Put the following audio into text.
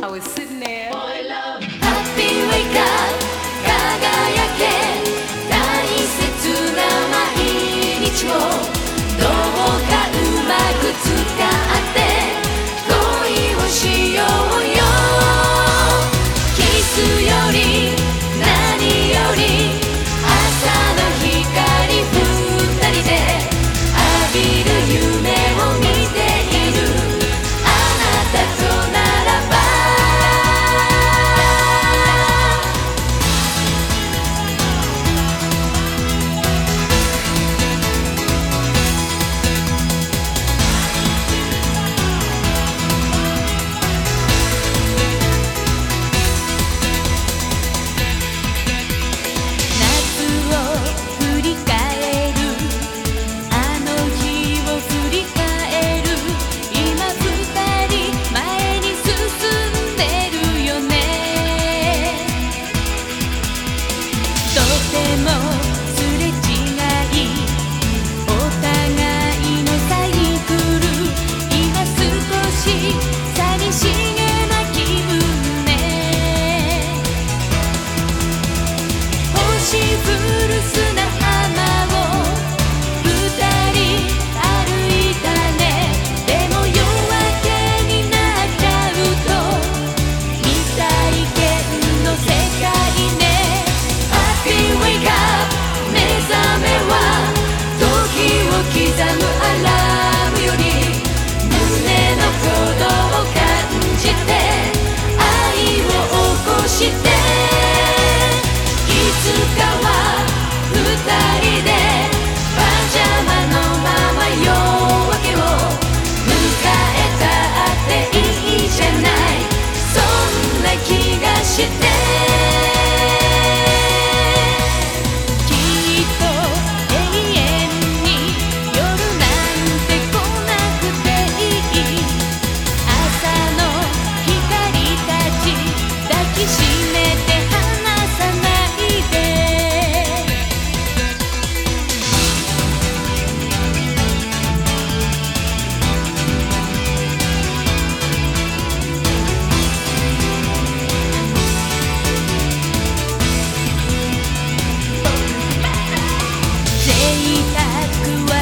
I was sitting there. Happy wake up. 輝け。大切な毎日をどうかうまく使か。して。いつかは二人でいたくは